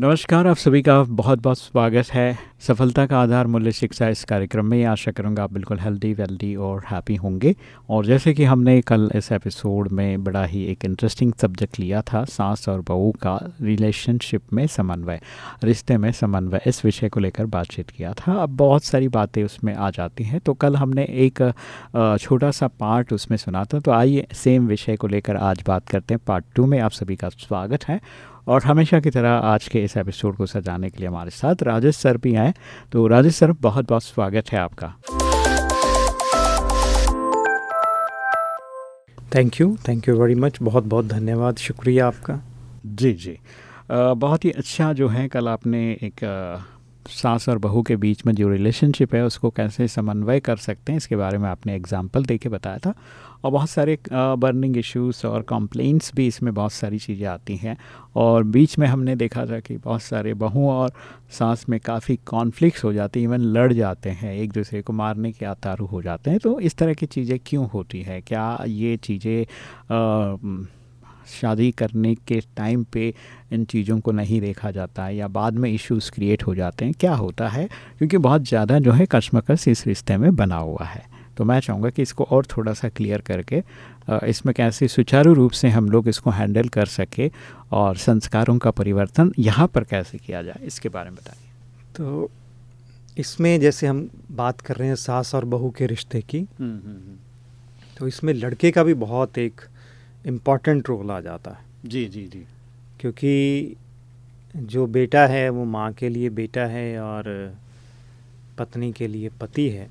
नमस्कार, आप सभी का बहुत बहुत स्वागत है। सफलता का आधार मूल्य शिक्षा इस कार्यक्रम में। आशा करूँगा आप बिल्कुल हेल्दी वेल्दी और हैप्पी होंगे। और जैसे कि हमने कल इस एपिसोड में बड़ा ही एक इंटरेस्टिंग सब्जेक्ट लिया था, सास और बहू का रिलेशनशिप में समन्वय, रिश्ते में समन्वय, इस विषय को लेकर बातचीत किया था। अब बहुत सारी बातें उसमें आ जाती हैं। तो कल हमने एक छोटा सा पार्ट उसमें सुना था। तो आइए सेम विषय को लेकर आज बात करते हैं। पार्ट टू में आप सभी का स्वागत है। और हमेशा की तरह आज के इस एपिसोड को सजाने के लिए हमारे साथ राजेश सर भी आए तो राजेश सर बहुत बहुत स्वागत है आपका। Thank you thank you very much बहुत बहुत धन्यवाद शुक्रिया आपका। जी जी। आ, बहुत ही अच्छा जो है कल आपने एक सास और बहू के बीच में जो रिलेशनशिप है, उसको कैसे समन्वय कर सकते हैं, इसके बारे में आपने एग्ज़ाम्पल दे के बताया था। और बहुत सारे बर्निंग इश्यूज़ और कंप्लेंट्स भी इसमें बहुत सारी चीज़ें आती हैं। और बीच में हमने देखा था कि बहुत सारे बहू और सास में काफ़ी कॉन्फ्लिक्स हो जाते हैं इवन लड़ जाते हैं, एक दूसरे को मारने के आतारू हो जाते हैं। तो इस तरह की चीज़ें क्यों होती है? क्या ये चीज़ें शादी करने के टाइम पे इन चीज़ों को नहीं देखा जाता है या बाद में इश्यूज़ क्रिएट हो जाते हैं। क्या होता है? क्योंकि बहुत ज़्यादा जो है कश्मकश इस रिश्ते में बना हुआ है। तो मैं चाहूँगा कि इसको और थोड़ा सा क्लियर करके इसमें कैसे सुचारू रूप से हम लोग इसको हैंडल कर सके और संस्कारों का परिवर्तन यहाँ पर कैसे किया जाए इसके बारे में बताइए। तो इसमें जैसे हम बात कर रहे हैं सास और बहू के रिश्ते की हम्म, हम्म, हम्म। तो इसमें लड़के का भी बहुत एक इंपॉर्टेंट रोल आ जाता है। जी जी जी। क्योंकि जो बेटा है वो माँ के लिए बेटा है और पत्नी के लिए पति है।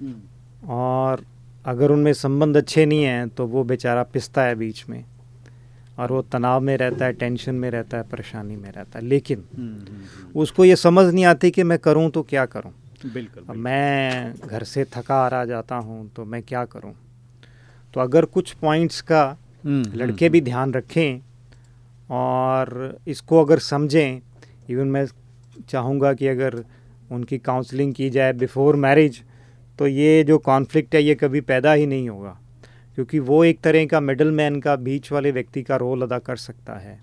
हम्म। और अगर उनमें संबंध अच्छे नहीं हैं तो वो बेचारा पिसता है बीच में और वो तनाव में रहता है टेंशन में रहता है परेशानी में रहता है। लेकिन हम्म, हम्म, उसको ये समझ नहीं आती कि मैं करूँ तो क्या करूँ। बिल्कुल अब मैं घर से थका आ रहा जाता हूँ तो मैं क्या करूँ? तो अगर कुछ पॉइंट्स का लड़के हम्म, भी हम्म। ध्यान रखें और इसको अगर समझें इवन मैं चाहूँगा कि अगर उनकी काउंसलिंग की जाए बिफोर मैरिज तो ये जो कॉन्फ्लिक्ट है ये कभी पैदा ही नहीं होगा। क्योंकि वो एक तरह का मिडल मैन का बीच वाले व्यक्ति का रोल अदा कर सकता है।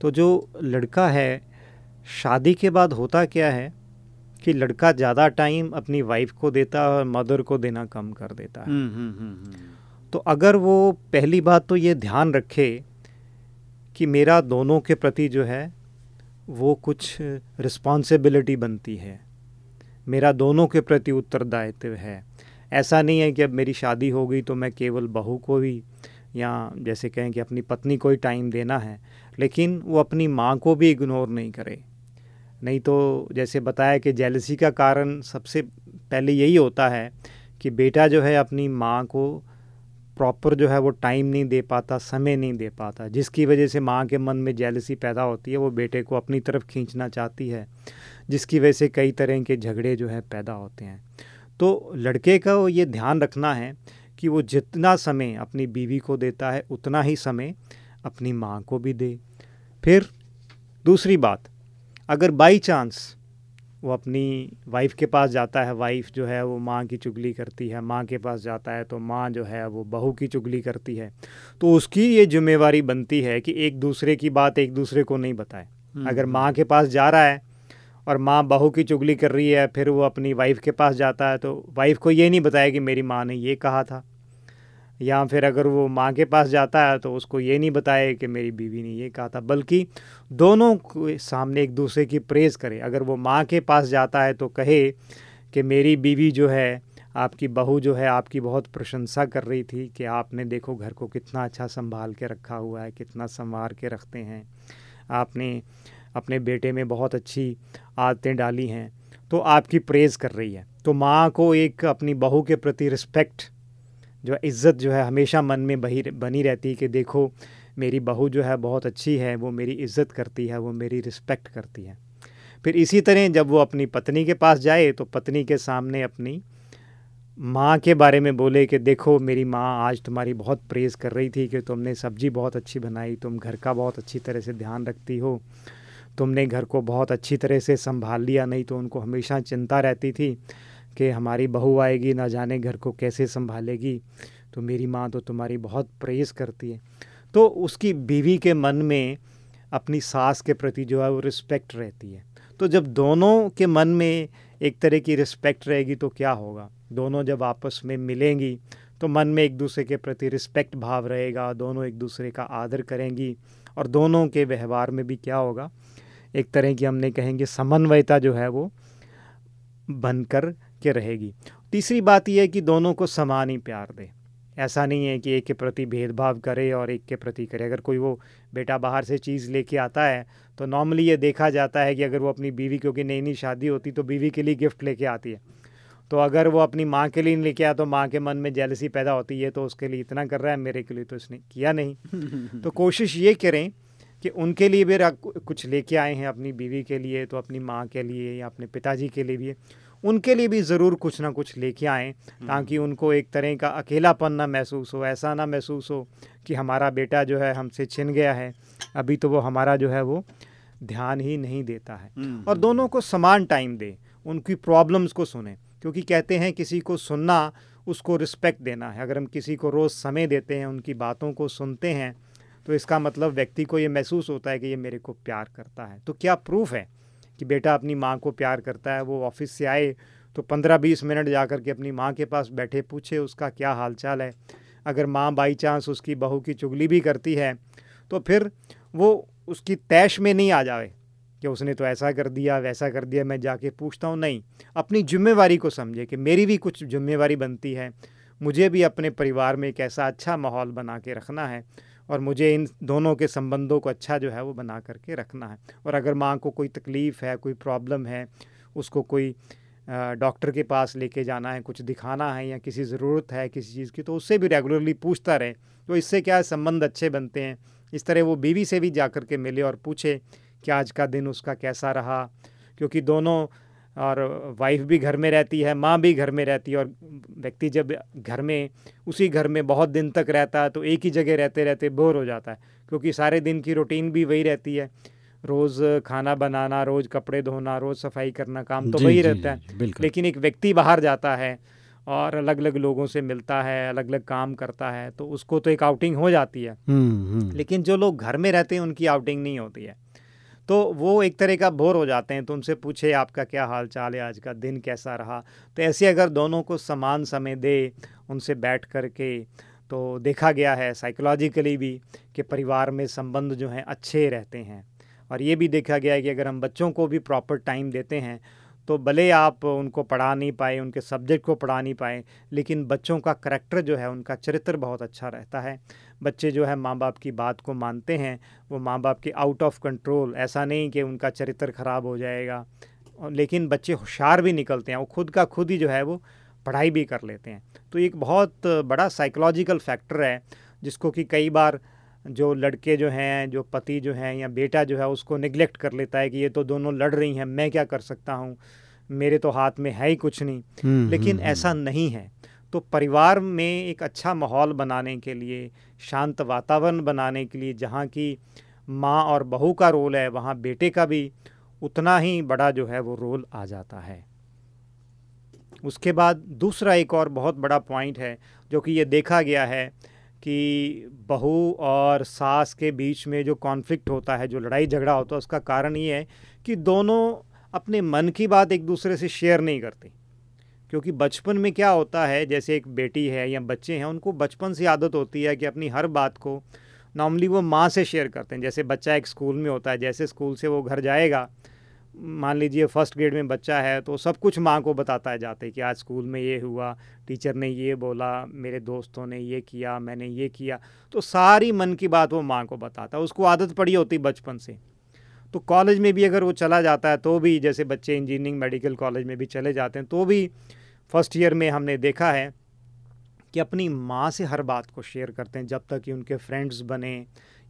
तो जो लड़का है शादी के बाद होता क्या है कि लड़का ज़्यादा टाइम अपनी वाइफ को देता है और मदर को देना कम कर देता है। तो अगर वो पहली बात तो ये ध्यान रखे कि मेरा दोनों के प्रति जो है, वो कुछ रिस्पॉन्सिबिलिटी बनती है। मेरा दोनों के प्रति उत्तरदायित्व है। ऐसा नहीं है कि अब मेरी शादी हो गई तो मैं केवल बहू को ही या जैसे कहें कि अपनी पत्नी को ही टाइम देना है, लेकिन वो अपनी माँ को भी इग्नोर नहीं करे। नहीं तो जैसे बताया कि जेलसी का कारण सबसे पहले यही होता है कि बेटा जो है अपनी माँ को प्रॉपर जो है वो टाइम नहीं दे पाता, समय नहीं दे पाता। जिसकी वजह से माँ के मन में जेलसी पैदा होती है, वो बेटे को अपनी तरफ़ खींचना चाहती है, जिसकी वजह से कई तरह के झगड़े जो है पैदा होते हैं। तो लड़के का ये ध्यान रखना है कि वो जितना समय अपनी बीवी को देता है, उतना ही समय अपनी माँ को भी दे। फिर दूसरी बात, अगर बाई चांस वो अपनी वाइफ के पास जाता है वाइफ जो है वो माँ की चुगली करती है माँ के पास जाता है तो माँ जो है वो बहू की चुगली करती है। तो उसकी ये जिम्मेवारी बनती है कि एक दूसरे की बात एक दूसरे को नहीं बताए। हम्म, अगर हम्म। माँ के पास जा रहा है और माँ बहू की चुगली कर रही है फिर वो अपनी वाइफ के पास जाता है तो वाइफ को ये नहीं बताया कि मेरी माँ ने ये कहा था। या फिर अगर वो माँ के पास जाता है तो उसको ये नहीं बताए कि मेरी बीवी ने ये कहा था, बल्कि दोनों के सामने एक दूसरे की प्रेज़ करे। अगर वो माँ के पास जाता है तो कहे कि मेरी बीवी जो है, आपकी बहू जो है, आपकी बहुत प्रशंसा कर रही थी कि आपने देखो घर को कितना अच्छा संभाल के रखा हुआ है, कितना संवार के रखते हैं। आपने अपने बेटे में बहुत अच्छी आदतें डाली हैं तो आपकी प्रेज़ कर रही है। तो माँ को एक अपनी बहू के प्रति रिस्पेक्ट जो इज़्ज़त जो है हमेशा मन में बही बनी रहती है कि देखो, मेरी बहू जो है बहुत अच्छी है, वो मेरी इज़्ज़त करती है, वो मेरी रिस्पेक्ट करती है। फिर इसी तरह जब वो अपनी पत्नी के पास जाए तो पत्नी के सामने अपनी माँ के बारे में बोले कि देखो, मेरी माँ आज तुम्हारी बहुत प्रेज़ कर रही थी कि तुमने सब्ज़ी बहुत अच्छी बनाई, तुम घर का बहुत अच्छी तरह से ध्यान रखती हो, तुमने घर को बहुत अच्छी तरह से संभाल लिया, नहीं तो उनको हमेशा चिंता रहती थी। कि हमारी बहू आएगी, ना जाने घर को कैसे संभालेगी। तो मेरी माँ तो तुम्हारी बहुत प्रेज़ करती है। तो उसकी बीवी के मन में अपनी सास के प्रति जो है वो रिस्पेक्ट रहती है। तो जब दोनों के मन में एक तरह की रिस्पेक्ट रहेगी तो क्या होगा? दोनों जब आपस में मिलेंगी तो मन में एक दूसरे के प्रति रिस्पेक्ट भाव रहेगा, दोनों एक दूसरे का आदर करेंगी और दोनों के व्यवहार में भी क्या होगा? एक तरह की हमने कहेंगे समन्वयता जो है वो बनकर के रहेगी। तीसरी बात यह है कि दोनों को समान ही प्यार दे। ऐसा नहीं है कि एक के प्रति भेदभाव करे और एक के प्रति करे। अगर कोई वो बेटा बाहर से चीज़ लेके आता है तो नॉर्मली ये देखा जाता है कि अगर वो अपनी बीवी क्योंकि नई नई शादी होती तो बीवी के लिए गिफ्ट लेके आती है। तो अगर वो अपनी माँ के लिए नहीं लेके आया तो माँ के मन में जेलसी पैदा होती है तो उसके लिए इतना कर रहा है मेरे के लिए तो इसने किया नहीं। तो कोशिश ये करें कि उनके लिए भी कुछ लेके आए हैं अपनी बीवी के लिए तो अपनी माँ के लिए या अपने पिताजी के लिए भी। उनके लिए भी ज़रूर कुछ ना कुछ लेके आएँ ताकि हम्म। उनको एक तरह का अकेलापन ना महसूस हो ऐसा ना महसूस हो कि हमारा बेटा जो है हमसे छिन गया है अभी तो वो हमारा जो है वो ध्यान ही नहीं देता है हम्म, और हम्म। दोनों को समान टाइम दे उनकी प्रॉब्लम्स को सुने क्योंकि कहते हैं किसी को सुनना उसको रिस्पेक्ट देना है अगर हम किसी को रोज़ समय देते हैं उनकी बातों को सुनते हैं तो इसका मतलब व्यक्ति को ये महसूस होता है कि ये मेरे को प्यार करता है तो क्या प्रूफ है कि बेटा अपनी माँ को प्यार करता है, वो ऑफ़िस से आए तो पंद्रह बीस मिनट जा कर के अपनी माँ के पास बैठे, पूछे, उसका क्या हाल चाल है? अगर माँ बाई चांस उसकी बहू की चुगली भी करती है तो फिर वो उसकी तैश में नहीं आ जाए कि उसने तो ऐसा कर दिया, वैसा कर दिया, मैं जाके पूछता हूँ। नहीं, अपनी जिम्मेवारी को समझे कि मेरी भी कुछ जिम्मेवारी बनती है। मुझे भी अपने परिवार में एक ऐसा अच्छा माहौल बना के रखना है। और मुझे इन दोनों के संबंधों को अच्छा जो है वो बना करके रखना है। और अगर माँ को कोई तकलीफ़ है, कोई प्रॉब्लम है, उसको कोई डॉक्टर के पास लेके जाना है, कुछ दिखाना है या किसी ज़रूरत है किसी चीज़ की तो उससे भी रेगुलरली पूछता रहे तो इससे क्या संबंध अच्छे बनते हैं? इस तरह वो बीवी से भी जा कर के मिले और पूछे कि आज का दिन उसका कैसा रहा? क्योंकि दोनों और वाइफ भी घर में रहती है माँ भी घर में रहती है और व्यक्ति जब घर में उसी घर में बहुत दिन तक रहता है तो एक ही जगह रहते रहते बोर हो जाता है क्योंकि सारे दिन की रूटीन भी वही रहती है। रोज़ खाना बनाना रोज़ कपड़े धोना रोज़ सफ़ाई करना काम तो वही रहता है। लेकिन एक व्यक्ति बाहर जाता है और अलग अलग लोगों से मिलता है अलग अलग काम करता है तो उसको तो एक आउटिंग हो जाती है। हम्म, हम्म। लेकिन जो लोग घर में रहते हैं उनकी आउटिंग नहीं होती है। तो वो एक तरह का बोर हो जाते हैं तो उनसे पूछे, आपका क्या हाल चाल है? आज का दिन कैसा रहा? तो ऐसे अगर दोनों को समान समय दे उनसे बैठ कर के तो देखा गया है साइकोलॉजिकली भी कि परिवार में संबंध जो हैं, अच्छे रहते हैं। और ये भी देखा गया है कि अगर हम बच्चों को भी प्रॉपर टाइम देते हैं तो भले आप उनको पढ़ा नहीं पाए, उनके सब्जेक्ट को पढ़ा नहीं पाए, लेकिन बच्चों का करैक्टर जो है, उनका चरित्र बहुत अच्छा रहता है। बच्चे जो है माँ बाप की बात को मानते हैं, वो माँ बाप के आउट ऑफ़ कंट्रोल ऐसा नहीं कि उनका चरित्र ख़राब हो जाएगा। लेकिन बच्चे होशियार भी निकलते हैं, वो खुद का खुद ही जो है, वो पढ़ाई भी कर लेते हैं। तो एक बहुत बड़ा साइकोलॉजिकल फैक्टर है, जिसको कि कई बार जो लड़के जो हैं जो पति जो हैं या बेटा जो है उसको निगलेक्ट कर लेता है कि ये तो दोनों लड़ रही हैं मैं क्या कर सकता हूँ? मेरे तो हाथ में है ही कुछ नहीं। हम्म, लेकिन हम्म, ऐसा हम्म। नहीं है। तो परिवार में एक अच्छा माहौल बनाने के लिए शांत वातावरण बनाने के लिए जहाँ की माँ और बहू का रोल है वहाँ बेटे का भी उतना ही बड़ा जो है वो रोल आ जाता है। उसके बाद दूसरा एक और बहुत बड़ा पॉइंट है जो कि ये देखा गया है कि बहू और सास के बीच में जो कॉन्फ्लिक्ट होता है, जो लड़ाई झगड़ा होता है, उसका कारण ये है कि दोनों अपने मन की बात एक दूसरे से शेयर नहीं करते। क्योंकि बचपन में क्या होता है, जैसे एक बेटी है या बच्चे हैं, उनको बचपन से आदत होती है कि अपनी हर बात को नॉर्मली वो माँ से शेयर करते हैं। जैसे बच्चा एक स्कूल में होता है, जैसे स्कूल से वो घर जाएगा मान लीजिए फ़र्स्ट ग्रेड में बच्चा है तो सब कुछ माँ को बताता है जाते कि आज स्कूल में ये हुआ, टीचर ने ये बोला, मेरे दोस्तों ने ये किया, मैंने ये किया। तो सारी मन की बात वो माँ को बताता है। उसको आदत पड़ी होती बचपन से। तो कॉलेज में भी अगर वो चला जाता है तो भी जैसे बच्चे इंजीनियरिंग, मेडिकल कॉलेज में भी चले जाते हैं तो भी फ़र्स्ट ईयर में हमने देखा है कि अपनी माँ से हर बात को शेयर करते हैं, जब तक कि उनके फ्रेंड्स बने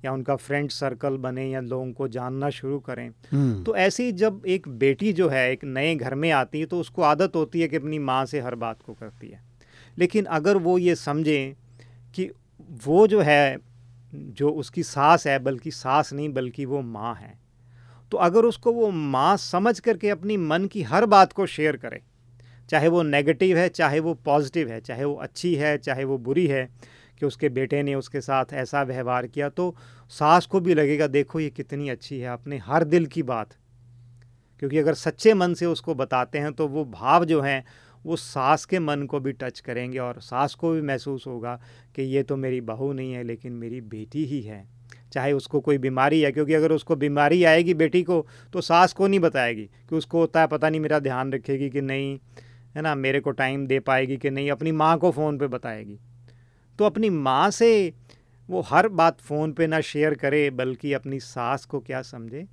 या उनका फ्रेंड सर्कल बने या लोगों को जानना शुरू करें हम्म। तो ऐसे ही जब एक बेटी जो है एक नए घर में आती है तो उसको आदत होती है कि अपनी माँ से हर बात को करती है लेकिन अगर वो ये समझें कि वो जो है जो उसकी सास है बल्कि सास नहीं बल्कि वो माँ है तो अगर उसको वो माँ समझ करके अपनी मन की हर बात को शेयर करे चाहे वो नेगेटिव है चाहे वो पॉजिटिव है चाहे वो अच्छी है चाहे वो बुरी है कि उसके बेटे ने उसके साथ ऐसा व्यवहार किया तो सास को भी लगेगा, देखो, ये कितनी अच्छी है, अपने हर दिल की बात। क्योंकि अगर सच्चे मन से उसको बताते हैं तो वो भाव जो हैं, वो सास के मन को भी टच करेंगे और सास को भी महसूस होगा कि ये तो मेरी बहू नहीं है, लेकिन मेरी बेटी ही है। चाहे उसको कोई बीमारी है, क्योंकि अगर उसको बीमारी आएगी बेटी को तो सास को नहीं बताएगी कि उसको होता है, पता नहीं, मेरा ध्यान रखेगी कि नहीं, है ना, मेरे को टाइम दे पाएगी कि नहीं, अपनी माँ को फ़ोन पे बताएगी। तो अपनी माँ से वो हर बात फ़ोन पे ना शेयर करे, बल्कि अपनी सास को क्या समझे?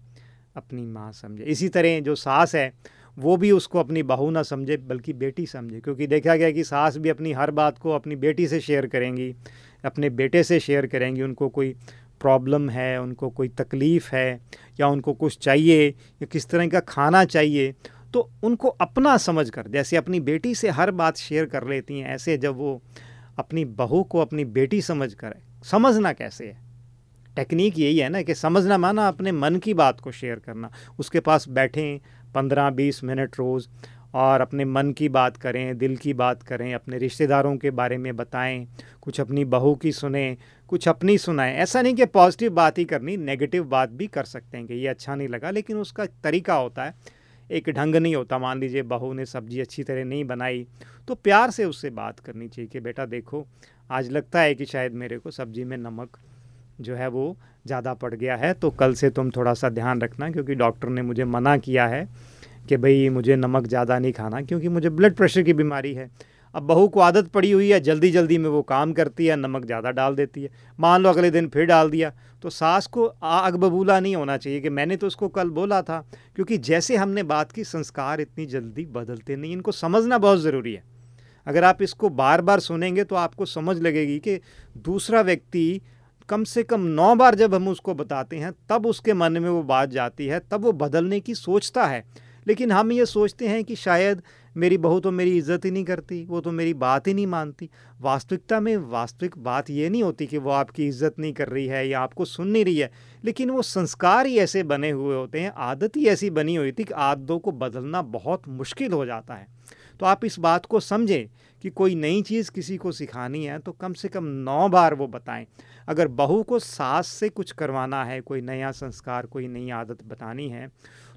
अपनी माँ समझे। इसी तरह जो सास है, वो भी उसको अपनी बहू ना समझे, बल्कि बेटी समझे। क्योंकि देखा गया कि सास भी अपनी हर बात को अपनी बेटी से शेयर करेंगी, अपने बेटे से शेयर करेंगी। उनको कोई प्रॉब्लम है, उनको कोई तकलीफ़ है, या उनको कुछ चाहिए, या किस तरह का खाना चाहिए तो उनको अपना समझ कर, जैसे अपनी बेटी से हर बात शेयर कर लेती हैं, ऐसे जब वो अपनी बहू को अपनी बेटी समझ कर। समझना कैसे है? टेक्निक यही है ना कि समझना माना अपने मन की बात को शेयर करना। उसके पास बैठें पंद्रह बीस मिनट रोज़ और अपने मन की बात करें, दिल की बात करें, अपने रिश्तेदारों के बारे में बताएँ, कुछ अपनी बहू की सुने, कुछ अपनी सुनाएँ। ऐसा नहीं कि पॉजिटिव बात ही करनी, नेगेटिव बात भी कर सकते हैं कि ये अच्छा नहीं लगा, लेकिन उसका तरीका होता है एक ढंग नहीं होता। मान लीजिए बहू ने सब्ज़ी अच्छी तरह नहीं बनाई तो प्यार से उससे बात करनी चाहिए कि बेटा देखो, आज लगता है कि शायद मेरे को सब्ज़ी में नमक जो है वो ज़्यादा पड़ गया है तो कल से तुम थोड़ा सा ध्यान रखना क्योंकि डॉक्टर ने मुझे मना किया है कि भई मुझे नमक ज़्यादा नहीं खाना क्योंकि मुझे ब्लड प्रेशर की बीमारी है। अब बहू को आदत पड़ी हुई है जल्दी जल्दी में वो काम करती है, नमक ज़्यादा डाल देती है। मान लो अगले दिन फिर डाल दिया। तो सास को आग बबूला नहीं होना चाहिए कि मैंने तो उसको कल बोला था, क्योंकि जैसे हमने बात की, संस्कार इतनी जल्दी बदलते नहीं, इनको समझना बहुत ज़रूरी है। अगर आप इसको बार बार सुनेंगे तो आपको समझ लगेगी कि दूसरा व्यक्ति कम से कम नौ बार जब हम उसको बताते हैं, तब उसके मन में वो बात जाती है, तब वो बदलने की सोचता है। लेकिन हम ये सोचते हैं कि शायद मेरी बहू तो मेरी इज़्ज़त ही नहीं करती, वो तो मेरी बात ही नहीं मानती। वास्तविकता में वास्तविक बात ये नहीं होती कि वो आपकी इज़्ज़त नहीं कर रही है या आपको सुन नहीं रही है, लेकिन वो संस्कार ही ऐसे बने हुए होते हैं, आदत ही ऐसी बनी हुई थी कि आदतों को बदलना बहुत मुश्किल हो जाता है। तो आप इस बात को समझें कि कोई नई चीज़ किसी को सिखानी है तो कम से कम नौ बार वो बताएँ। अगर बहू को सास से कुछ करवाना है, कोई नया संस्कार, कोई नई आदत बतानी है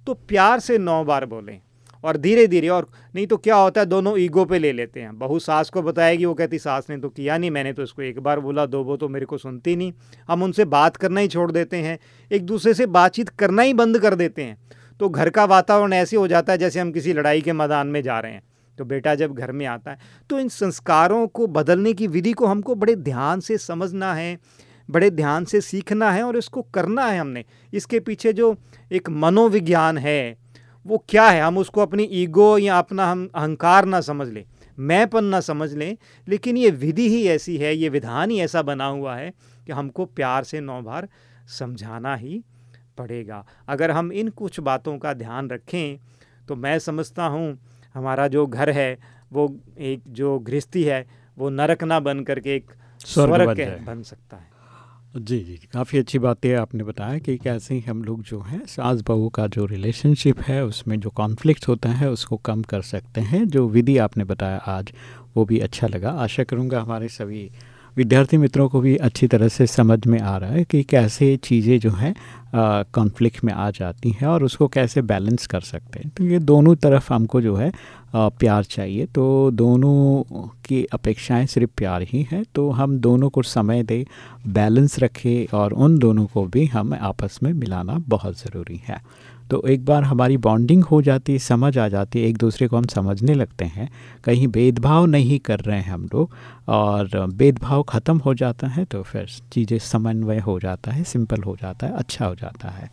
तो प्यार से नौ बार बोलें। और धीरे धीरे और नहीं तो क्या होता है, दोनों ईगो पे ले लेते हैं। बहू सास को बताएगी, वो कहती, सास ने तो किया नहीं, मैंने तो इसको एक बार बोला, दो वो तो मेरे को सुनती नहीं। हम उनसे बात करना ही छोड़ देते हैं, एक दूसरे से बातचीत करना ही बंद कर देते हैं। तो घर का वातावरण ऐसे हो जाता है, जैसे हम किसी लड़ाई के मैदान में जा रहे हैं। तो बेटा जब घर में आता है तो इन संस्कारों को बदलने की विधि को हमको बड़े ध्यान से समझना है, बड़े ध्यान से सीखना है और इसको करना है हमने। इसके पीछे जो एक मनोविज्ञान है वो क्या है? हम उसको अपनी ईगो या अपना हम अहंकार ना समझ लें मैंपन ना समझ लें लेकिन ये विधि ही ऐसी है ये विधान ही ऐसा बना हुआ है कि हमको प्यार से नौ बार समझाना ही पड़ेगा। अगर हम इन कुछ बातों का ध्यान रखें तो मैं समझता हूँ हमारा जो घर है वो एक जो गृहस्थी है वो नरक ना बन करके एक स्वर्ग बन सकता है। जी जी काफ़ी अच्छी बात बातें आपने बताया कि कैसे हम लोग जो हैं, सास बहू का जो रिलेशनशिप है, उसमें जो कॉन्फ्लिक्ट होता है, उसको कम कर सकते हैं। जो विधि आपने बताया आज, वो भी अच्छा लगा। आशा करूँगा हमारे सभी विद्यार्थी मित्रों को भी अच्छी तरह से समझ में आ रहा है कि कैसे चीज़ें जो हैं कॉन्फ्लिक्ट में आ जाती हैं और उसको कैसे बैलेंस कर सकते हैं। तो ये दोनों तरफ़ हमको जो है आ, प्यार चाहिए। तो दोनों की अपेक्षाएँ सिर्फ़ प्यार ही हैं। तो हम दोनों को समय दें बैलेंस रखें और उन दोनों को भी हम आपस में मिलाना बहुत ज़रूरी है। तो एक बार हमारी बॉन्डिंग हो जाती, समझ आ जाती, एक दूसरे को हम समझने लगते हैं, कहीं भेदभाव नहीं कर रहे हैं हम लोग, और भेदभाव ख़त्म हो जाता है तो फिर चीज़ें समन्वय हो जाता है सिंपल हो जाता है अच्छा हो जाता है।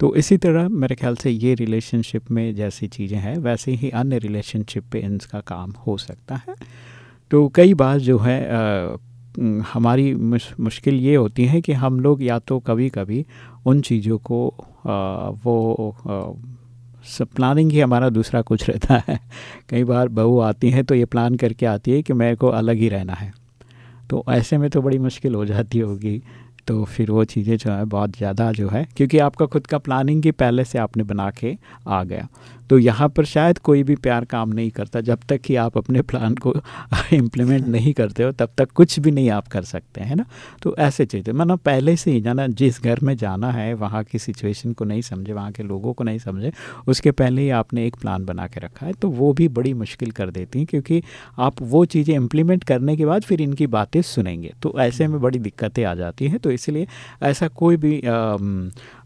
तो इसी तरह मेरे ख्याल से ये रिलेशनशिप में जैसी चीज़ें हैं, वैसे ही अन्य रिलेशनशिप पे इनका काम हो सकता है। तो कई बार जो है हमारी मुश्किल ये होती है कि हम लोग या तो कभी कभी उन चीज़ों को आ, वो प्लानिंग ही हमारा दूसरा कुछ रहता है। कई बार बहू आती हैं तो ये प्लान करके आती है कि मेरे को अलग ही रहना है। तो ऐसे में तो बड़ी मुश्किल हो जाती होगी। तो फिर वो चीज़ें जो है बहुत ज़्यादा जो है क्योंकि आपका खुद का प्लानिंग ही पहले से आपने बना के आ गया। तो यहाँ पर शायद कोई भी प्यार काम नहीं करता। जब तक कि आप अपने प्लान को इम्प्लीमेंट नहीं करते हो तब तक कुछ भी नहीं आप कर सकते हैं ना? तो ऐसे चीज़ें। मतलब पहले से ही जाना जिस घर में जाना है वहाँ की सिचुएशन को नहीं समझे वहाँ के लोगों को नहीं समझे उसके पहले ही आपने एक प्लान बना के रखा है तो वो भी बड़ी मुश्किल कर देती हैं क्योंकि आप वो चीज़ें इम्प्लीमेंट करने के बाद फिर इनकी बातें सुनेंगे। तो ऐसे में बड़ी दिक्कतें आ जाती हैं तो इसलिए ऐसा कोई भी आ,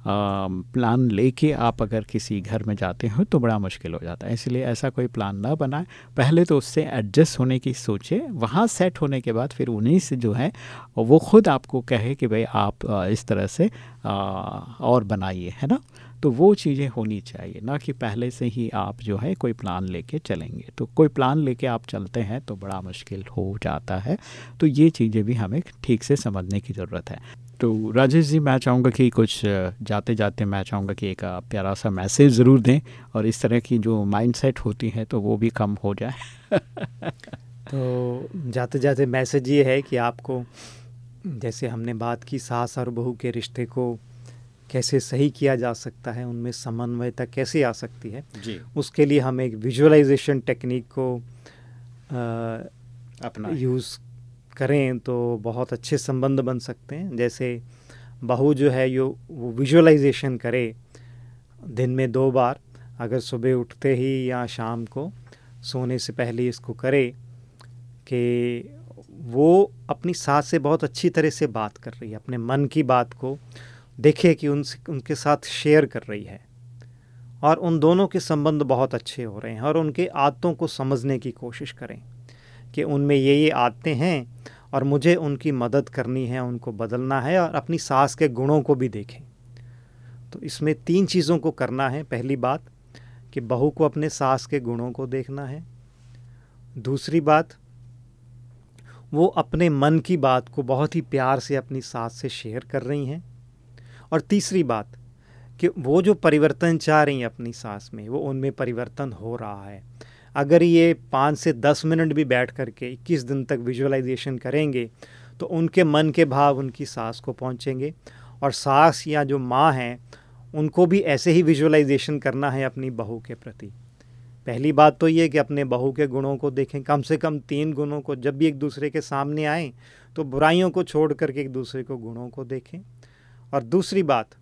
प्लान लेके आप अगर किसी घर में जाते हो तो बड़ा मुश्किल हो जाता है। इसलिए ऐसा कोई प्लान ना बनाए। पहले तो उससे एडजस्ट होने की सोचे। वहाँ सेट होने के बाद फिर उन्हीं से जो है, वो खुद आपको कहे कि भाई आप इस तरह से और बनाइए, है ना? तो वो चीज़ें होनी चाहिए। ना कि पहले से ही आप जो है कोई प्लान लेके चलेंगे। तो कोई प्लान लेके आप चलते हैं तो बड़ा मुश्किल हो जाता है। तो ये चीज़ें भी हमें ठीक से समझने की ज़रूरत है। तो राजेश जी मैं चाहूँगा कि कुछ जाते जाते मैं चाहूँगा कि एक प्यारा सा मैसेज ज़रूर दें और इस तरह की जो माइंडसेट होती है तो वो भी कम हो जाए। तो जाते जाते मैसेज ये है कि आपको जैसे हमने बात की सास और बहू के रिश्ते को कैसे सही किया जा सकता है उनमें समन्वयता कैसे आ सकती है जी। उसके लिए हम एक विजुअलाइजेशन टेक्निक को आ, अपना यूज़ करें तो बहुत अच्छे संबंध बन सकते हैं। जैसे बहू जो है, यो, वो विजुअलाइजेशन करे दिन में दो बार, अगर सुबह उठते ही या शाम को सोने से पहले इसको करे कि वो अपनी सास से बहुत अच्छी तरह से बात कर रही है, अपने मन की बात को देखे कि उनसे उनके साथ शेयर कर रही है। और उन दोनों के संबंध बहुत अच्छे हो रहे हैं और उनके आदतों को समझने की कोशिश करें कि उनमें ये ये आदतें हैं और मुझे उनकी मदद करनी है, उनको बदलना है और अपनी सास के गुणों को भी देखें। तो इसमें तीन चीज़ों को करना है। पहली बात कि बहू को अपने सास के गुणों को देखना है। दूसरी बात, वो अपने मन की बात को बहुत ही प्यार से अपनी सास से शेयर कर रही हैं। और तीसरी बात कि वो जो परिवर्तन चाह रही हैं अपनी सास में, वो उनमें परिवर्तन हो रहा है। अगर ये पाँच से दस मिनट भी बैठ कर के इक्कीस दिन तक विजुअलाइजेशन करेंगे तो उनके मन के भाव, उनकी सास को पहुँचेंगे। और सास या जो माँ हैं, उनको भी ऐसे ही विजुअलाइजेशन करना है अपनी बहू के प्रति। पहली बात तो ये कि अपने बहू के गुणों को देखें। कम से कम तीन गुणों को, जब भी एक दूसरे के सामने आएँ तो बुराइयों को छोड़ करके एक दूसरे को गुणों को देखें। और दूसरी बात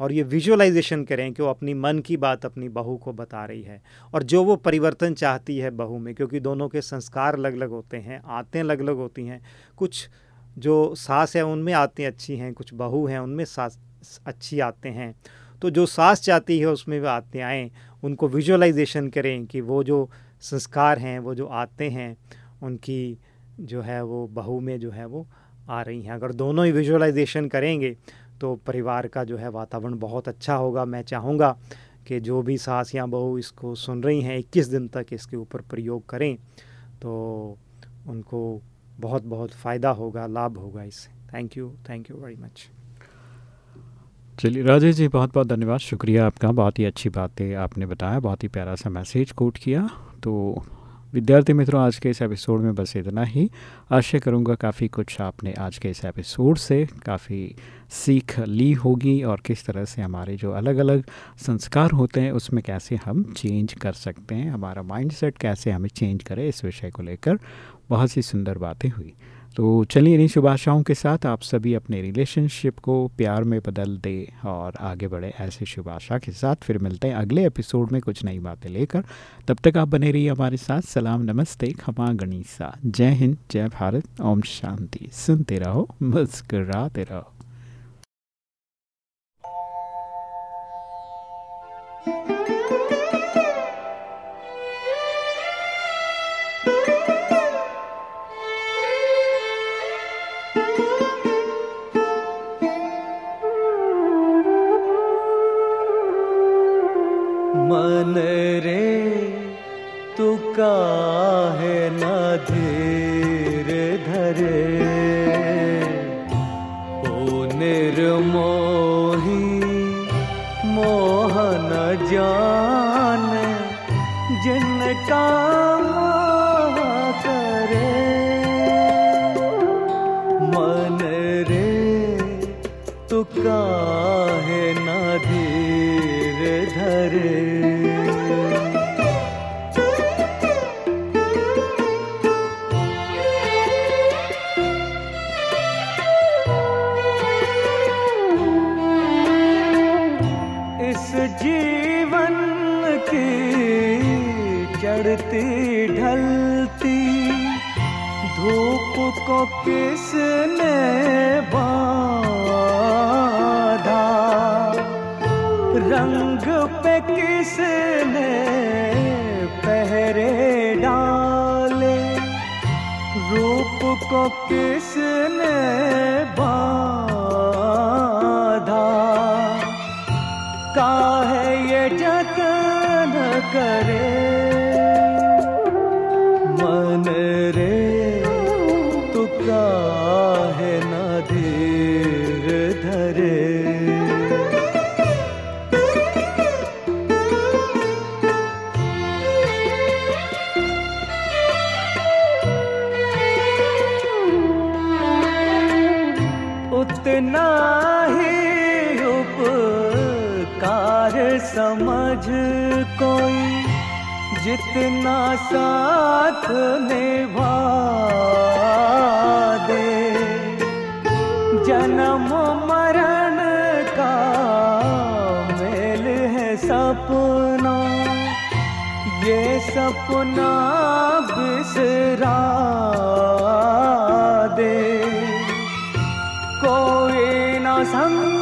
और ये विजुअलाइजेशन करें कि वो अपनी मन की बात अपनी बहू को बता रही है और जो वो परिवर्तन चाहती है बहू में, क्योंकि दोनों के संस्कार अलग अलग होते हैं, आते अलग अलग होती हैं। कुछ जो सास है, उनमें आते अच्छी हैं, कुछ बहू हैं, उनमें सास अच्छी आते हैं। तो जो सास चाहती है, उसमें वे आते आएँ, उनको विजुअलाइजेशन करें कि वो जो संस्कार हैं, वो जो आते हैं, उनकी जो है वो बहू में जो है वो आ रही हैं। अगर दोनों ही विजुअलाइजेशन करेंगे तो परिवार का जो है वातावरण बहुत अच्छा होगा। मैं चाहूँगा कि जो भी सास या बहू इसको सुन रही हैं, इक्कीस दिन तक इसके ऊपर प्रयोग करें तो उनको बहुत बहुत फ़ायदा होगा, लाभ होगा इससे। Thank you thank you very much चलिए, राजेश जी, बहुत बहुत धन्यवाद। शुक्रिया आपका, बहुत ही अच्छी बातें आपने बताया, बहुत ही प्यारा सा मैसेज कोट किया। तो विद्यार्थी मित्रों, आज के इस एपिसोड में बस इतना ही। आशय करूँगा काफ़ी कुछ आपने आज के इस एपिसोड से काफ़ी सीख ली होगी और किस तरह से हमारे जो अलग अलग संस्कार होते हैं, उसमें कैसे हम चेंज कर सकते हैं, हमारा माइंडसेट कैसे हमें चेंज करें, इस विषय को लेकर बहुत सी सुंदर बातें हुई। तो चलिए इन्हीं शुभ आशाओं के साथ आप सभी अपने रिलेशनशिप को प्यार में बदल दे और आगे बढ़े ऐसे शुभ आशा के साथ। फिर मिलते हैं अगले एपिसोड में कुछ नई बातें लेकर। तब तक आप बने रहिए हमारे साथ। सलाम, नमस्ते, खमा, गणिसा। जय हिंद, जय भारत। ओम शांति। सुनते रहो, मुस्कराते रहो। ओ निर्मोही मोहन जान जिनका ढलती धूप को किसने बाधा? रंग पे किसने पहरे डाले? रूप को किसने बाधा? काहे ये जतन करे समझ कोई जितना साथ निभा दे जन्म मरण का मेल है सपना। ये सपना बिसरा दे। कोई ना संग